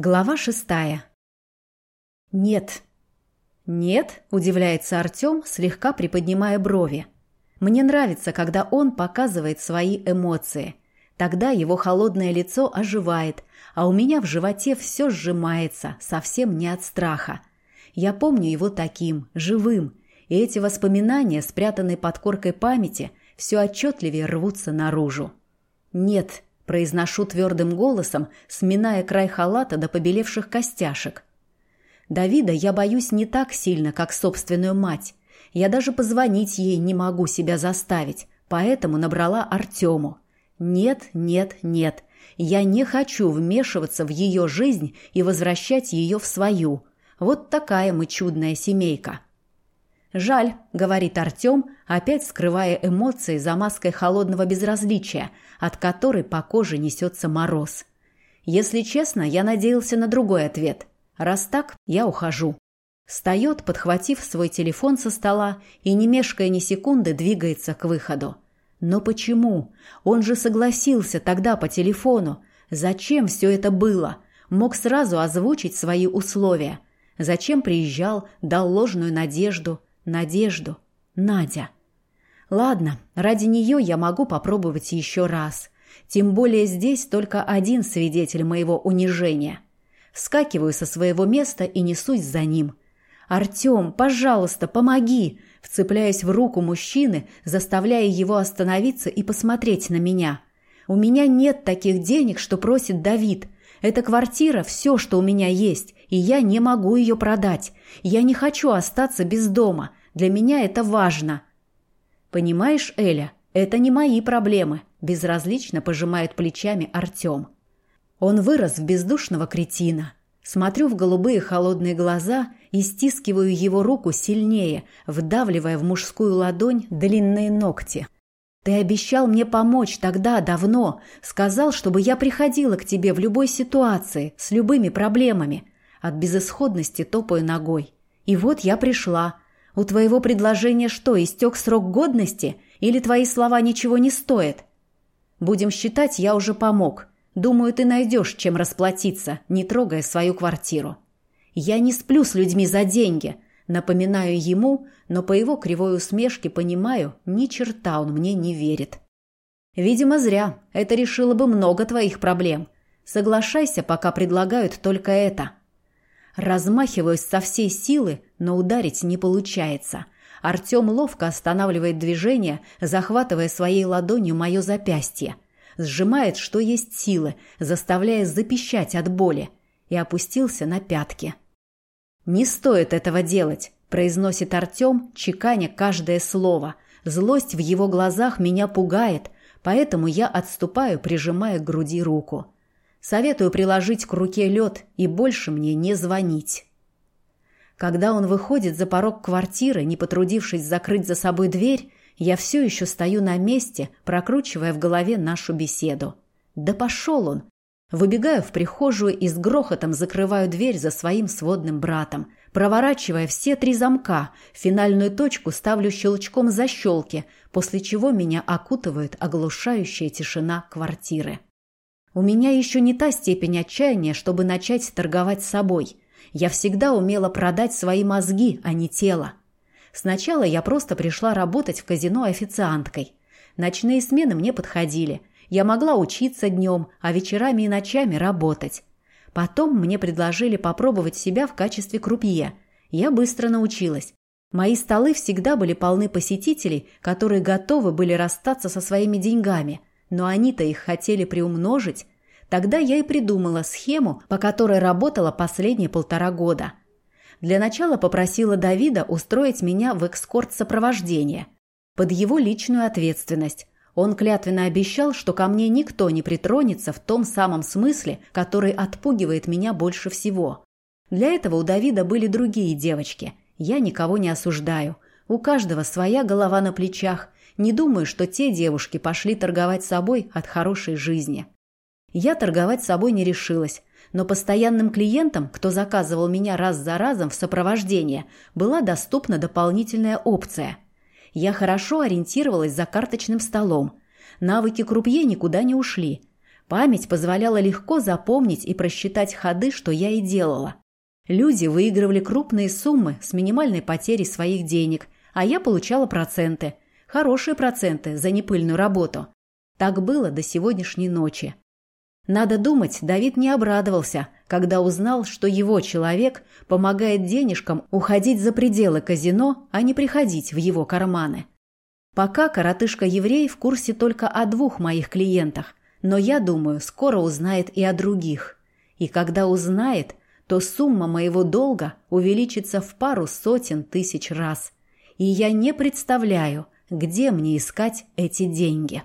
Глава шестая. «Нет». «Нет?» – удивляется Артем, слегка приподнимая брови. «Мне нравится, когда он показывает свои эмоции. Тогда его холодное лицо оживает, а у меня в животе все сжимается, совсем не от страха. Я помню его таким, живым, и эти воспоминания, спрятанные под коркой памяти, все отчетливее рвутся наружу. «Нет», Произношу твердым голосом, сминая край халата до побелевших костяшек. Давида я боюсь не так сильно, как собственную мать. Я даже позвонить ей не могу себя заставить, поэтому набрала Артему. Нет, нет, нет. Я не хочу вмешиваться в ее жизнь и возвращать ее в свою. Вот такая мы чудная семейка. «Жаль», — говорит Артем, опять скрывая эмоции за маской холодного безразличия, от которой по коже несется мороз. «Если честно, я надеялся на другой ответ. Раз так, я ухожу». Встает, подхватив свой телефон со стола и, не мешкая ни секунды, двигается к выходу. Но почему? Он же согласился тогда по телефону. Зачем все это было? Мог сразу озвучить свои условия. Зачем приезжал, дал ложную надежду – Надежду. Надя. Ладно, ради нее я могу попробовать еще раз. Тем более здесь только один свидетель моего унижения. Вскакиваю со своего места и несусь за ним. «Артем, пожалуйста, помоги!» Вцепляясь в руку мужчины, заставляя его остановиться и посмотреть на меня. «У меня нет таких денег, что просит Давид. Эта квартира – все, что у меня есть, и я не могу ее продать. Я не хочу остаться без дома. Для меня это важно. Понимаешь, Эля, это не мои проблемы, безразлично пожимает плечами Артем. Он вырос в бездушного кретина. Смотрю в голубые холодные глаза и стискиваю его руку сильнее, вдавливая в мужскую ладонь длинные ногти. Ты обещал мне помочь тогда, давно. Сказал, чтобы я приходила к тебе в любой ситуации, с любыми проблемами. От безысходности топаю ногой. И вот я пришла. У твоего предложения что, истек срок годности? Или твои слова ничего не стоят? Будем считать, я уже помог. Думаю, ты найдешь, чем расплатиться, не трогая свою квартиру. Я не сплю с людьми за деньги. Напоминаю ему, но по его кривой усмешке понимаю, ни черта он мне не верит. Видимо, зря. Это решило бы много твоих проблем. Соглашайся, пока предлагают только это. Размахиваюсь со всей силы, но ударить не получается. Артем ловко останавливает движение, захватывая своей ладонью мое запястье. Сжимает, что есть силы, заставляя запищать от боли. И опустился на пятки. «Не стоит этого делать», – произносит Артем, чеканя каждое слово. Злость в его глазах меня пугает, поэтому я отступаю, прижимая к груди руку. Советую приложить к руке лед и больше мне не звонить. Когда он выходит за порог квартиры, не потрудившись закрыть за собой дверь, я все еще стою на месте, прокручивая в голове нашу беседу. Да пошел он! Выбегаю в прихожую и с грохотом закрываю дверь за своим сводным братом, проворачивая все три замка, финальную точку ставлю щелчком защелки, после чего меня окутывает оглушающая тишина квартиры. У меня еще не та степень отчаяния, чтобы начать торговать собой. Я всегда умела продать свои мозги, а не тело. Сначала я просто пришла работать в казино официанткой. Ночные смены мне подходили. Я могла учиться днем, а вечерами и ночами работать. Потом мне предложили попробовать себя в качестве крупье. Я быстро научилась. Мои столы всегда были полны посетителей, которые готовы были расстаться со своими деньгами – но они-то их хотели приумножить. Тогда я и придумала схему, по которой работала последние полтора года. Для начала попросила Давида устроить меня в экскорт-сопровождение. Под его личную ответственность. Он клятвенно обещал, что ко мне никто не притронется в том самом смысле, который отпугивает меня больше всего. Для этого у Давида были другие девочки. Я никого не осуждаю. У каждого своя голова на плечах, не думаю, что те девушки пошли торговать собой от хорошей жизни. Я торговать собой не решилась, но постоянным клиентам, кто заказывал меня раз за разом в сопровождение, была доступна дополнительная опция. Я хорошо ориентировалась за карточным столом. Навыки крупье никуда не ушли. Память позволяла легко запомнить и просчитать ходы, что я и делала. Люди выигрывали крупные суммы с минимальной потерей своих денег, а я получала проценты. Хорошие проценты за непыльную работу. Так было до сегодняшней ночи. Надо думать, Давид не обрадовался, когда узнал, что его человек помогает денежкам уходить за пределы казино, а не приходить в его карманы. Пока коротышка-еврей в курсе только о двух моих клиентах, но я думаю, скоро узнает и о других. И когда узнает, то сумма моего долга увеличится в пару сотен тысяч раз. И я не представляю, где мне искать эти деньги.